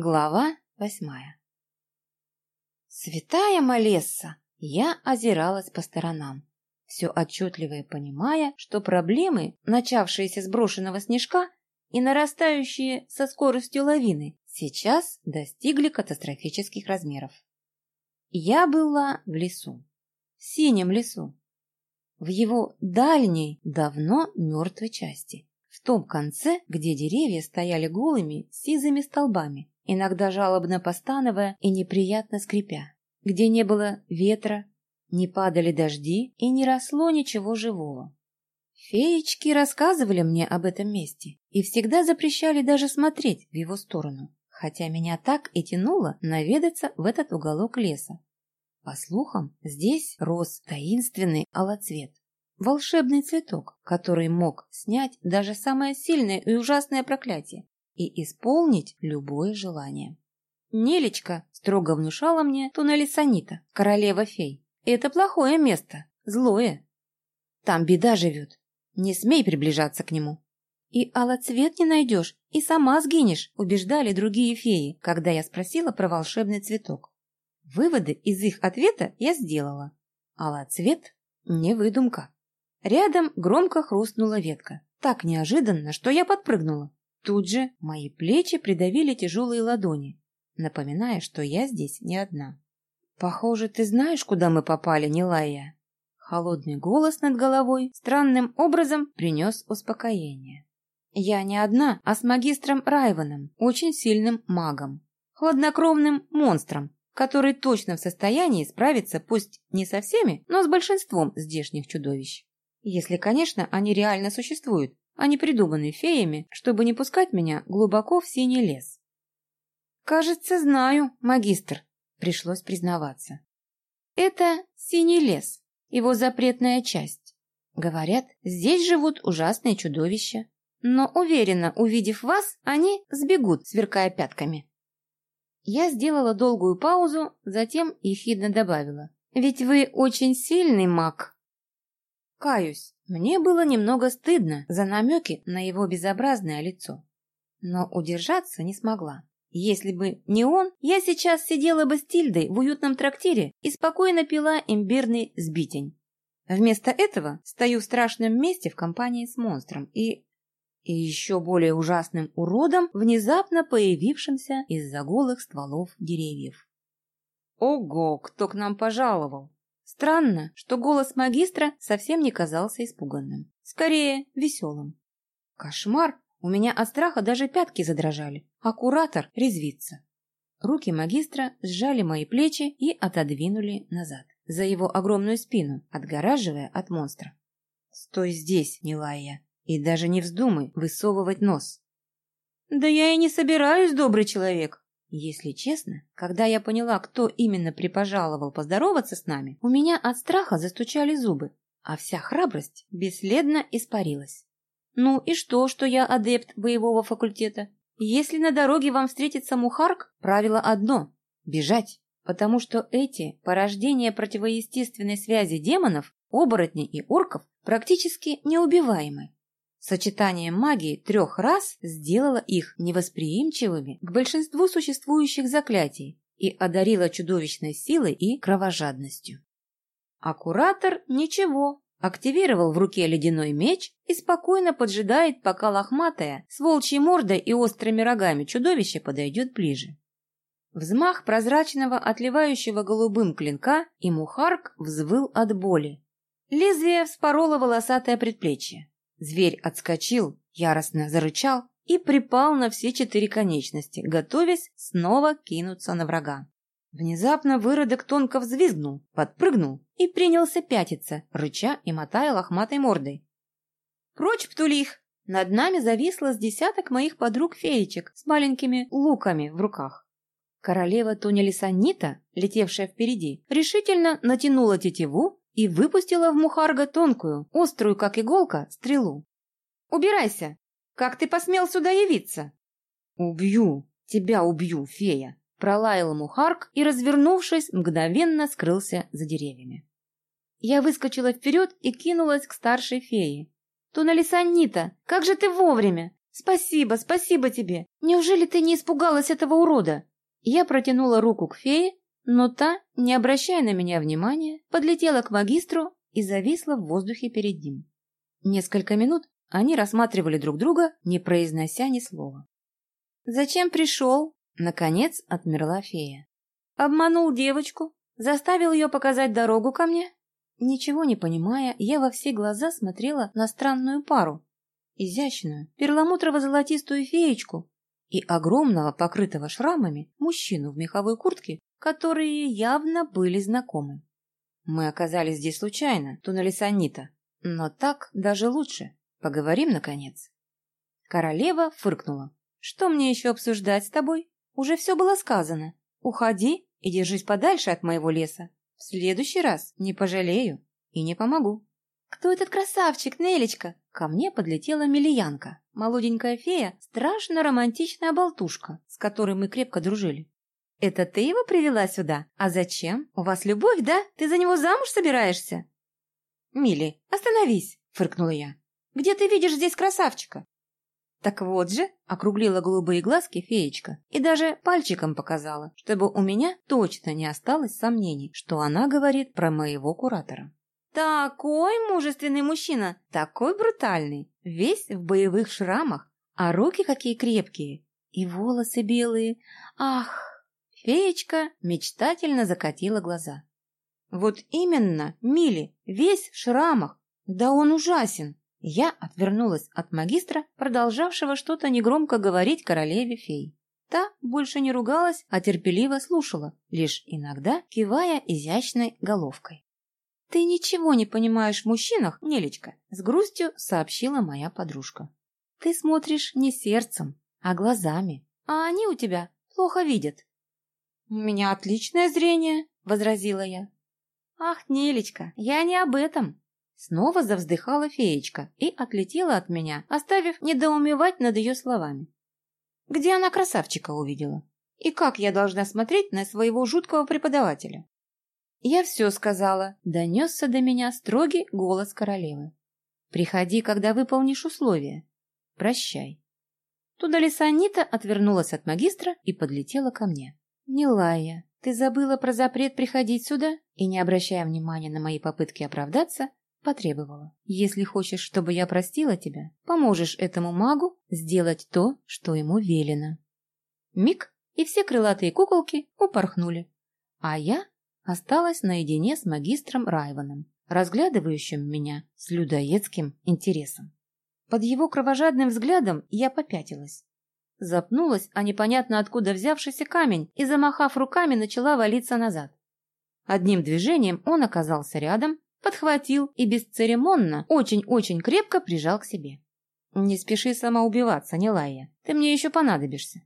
Глава восьмая Святая Малесса! Я озиралась по сторонам, все отчетливо понимая, что проблемы, начавшиеся с брошенного снежка и нарастающие со скоростью лавины, сейчас достигли катастрофических размеров. Я была в лесу, в синем лесу, в его дальней, давно мертвой части, в том конце, где деревья стояли голыми, сизыми столбами, иногда жалобно постановая и неприятно скрипя, где не было ветра, не падали дожди и не росло ничего живого. Феечки рассказывали мне об этом месте и всегда запрещали даже смотреть в его сторону, хотя меня так и тянуло наведаться в этот уголок леса. По слухам, здесь рос таинственный алоцвет, волшебный цветок, который мог снять даже самое сильное и ужасное проклятие, и исполнить любое желание. Нелечка строго внушала мне Тунелисанита, королева фей. Это плохое место, злое. Там беда живет. Не смей приближаться к нему. И алоцвет не найдешь, и сама сгинешь, убеждали другие феи, когда я спросила про волшебный цветок. Выводы из их ответа я сделала. Алоцвет – не выдумка. Рядом громко хрустнула ветка. Так неожиданно, что я подпрыгнула. Тут же мои плечи придавили тяжелые ладони, напоминая, что я здесь не одна. «Похоже, ты знаешь, куда мы попали, Нилая?» Холодный голос над головой странным образом принес успокоение. «Я не одна, а с магистром Райваном, очень сильным магом, хладнокровным монстром, который точно в состоянии справиться пусть не со всеми, но с большинством здешних чудовищ. Если, конечно, они реально существуют, а не придуманы феями, чтобы не пускать меня глубоко в синий лес. «Кажется, знаю, магистр», — пришлось признаваться. «Это синий лес, его запретная часть. Говорят, здесь живут ужасные чудовища. Но уверена, увидев вас, они сбегут, сверкая пятками». Я сделала долгую паузу, затем ехидно добавила. «Ведь вы очень сильный маг». Каюсь, мне было немного стыдно за намеки на его безобразное лицо. Но удержаться не смогла. Если бы не он, я сейчас сидела бы с Тильдой в уютном трактире и спокойно пила имбирный сбитень. Вместо этого стою в страшном месте в компании с монстром и... и еще более ужасным уродом, внезапно появившимся из-за голых стволов деревьев. Ого, кто к нам пожаловал! Странно, что голос магистра совсем не казался испуганным. Скорее, веселым. Кошмар! У меня от страха даже пятки задрожали, а куратор резвится. Руки магистра сжали мои плечи и отодвинули назад, за его огромную спину, отгораживая от монстра. «Стой здесь, Нилая, и даже не вздумай высовывать нос». «Да я и не собираюсь, добрый человек», если честно, когда я поняла, кто именно припожаловал поздороваться с нами, у меня от страха застучали зубы, а вся храбрость бесследно испарилась. Ну и что, что я адепт боевого факультета? Если на дороге вам встретится мухарк, правило одно – бежать, потому что эти порождения противоестественной связи демонов, оборотней и орков практически неубиваемы. Сочетание магии трех раз сделало их невосприимчивыми к большинству существующих заклятий и одарило чудовищной силой и кровожадностью. А куратор ничего, активировал в руке ледяной меч и спокойно поджидает, пока лохматая, с волчьей мордой и острыми рогами чудовище подойдет ближе. Взмах прозрачного, отливающего голубым клинка, и Мухарк взвыл от боли. Лезвие вспороло волосатое предплечье. Зверь отскочил, яростно зарычал и припал на все четыре конечности, готовясь снова кинуться на врага. Внезапно выродок тонко взвизгнул, подпрыгнул и принялся пятиться, рыча и мотая лохматой мордой. «Прочь, птулих!» Над нами зависло с десяток моих подруг-феечек с маленькими луками в руках. Королева Тунелисанита, летевшая впереди, решительно натянула тетиву и выпустила в Мухарга тонкую, острую, как иголка, стрелу. «Убирайся! Как ты посмел сюда явиться?» «Убью! Тебя убью, фея!» Пролаял Мухарк и, развернувшись, мгновенно скрылся за деревьями. Я выскочила вперед и кинулась к старшей фее. «Туналисанита, как же ты вовремя! Спасибо, спасибо тебе! Неужели ты не испугалась этого урода?» Я протянула руку к фее, но та, не обращая на меня внимания, подлетела к магистру и зависла в воздухе перед ним. Несколько минут они рассматривали друг друга, не произнося ни слова. «Зачем пришел?» — наконец отмерла фея. «Обманул девочку? Заставил ее показать дорогу ко мне?» Ничего не понимая, я во все глаза смотрела на странную пару. Изящную, перламутрово-золотистую феечку и огромного, покрытого шрамами, мужчину в меховой куртке, которые явно были знакомы. Мы оказались здесь случайно, туннели Санита. Но так даже лучше. Поговорим, наконец. Королева фыркнула. Что мне еще обсуждать с тобой? Уже все было сказано. Уходи и держись подальше от моего леса. В следующий раз не пожалею и не помогу. Кто этот красавчик, Нелечка? Ко мне подлетела Милиянка, молоденькая фея, страшно романтичная болтушка, с которой мы крепко дружили. «Это ты его привела сюда? А зачем? У вас любовь, да? Ты за него замуж собираешься?» «Милли, остановись!» — фыркнула я. «Где ты видишь здесь красавчика?» «Так вот же!» — округлила голубые глазки феечка и даже пальчиком показала, чтобы у меня точно не осталось сомнений, что она говорит про моего куратора. «Такой мужественный мужчина, такой брутальный, весь в боевых шрамах, а руки какие крепкие, и волосы белые. Ах!» Феечка мечтательно закатила глаза. «Вот именно, Мили, весь в шрамах. Да он ужасен!» Я отвернулась от магистра, продолжавшего что-то негромко говорить королеве фей. Та больше не ругалась, а терпеливо слушала, лишь иногда кивая изящной головкой. «Ты ничего не понимаешь в мужчинах, Нелечка», — с грустью сообщила моя подружка. «Ты смотришь не сердцем, а глазами, а они у тебя плохо видят». «У меня отличное зрение», — возразила я. «Ах, Нелечка, я не об этом». Снова завздыхала феечка и отлетела от меня, оставив недоумевать над ее словами. Где она красавчика увидела? И как я должна смотреть на своего жуткого преподавателя? Я все сказала, донесся до меня строгий голос королевы. Приходи, когда выполнишь условия. Прощай. Туда Лисанита отвернулась от магистра и подлетела ко мне. Нилая, ты забыла про запрет приходить сюда и, не обращая внимания на мои попытки оправдаться, потребовала. Если хочешь, чтобы я простила тебя, поможешь этому магу сделать то, что ему велено. Миг, и все крылатые куколки упорхнули. А я осталась наедине с магистром Райваном, разглядывающим меня с людоедским интересом. Под его кровожадным взглядом я попятилась. Запнулась о непонятно откуда взявшийся камень и, замахав руками, начала валиться назад. Одним движением он оказался рядом, подхватил и бесцеремонно, очень-очень крепко прижал к себе. «Не спеши самоубиваться, Нелая, ты мне еще понадобишься.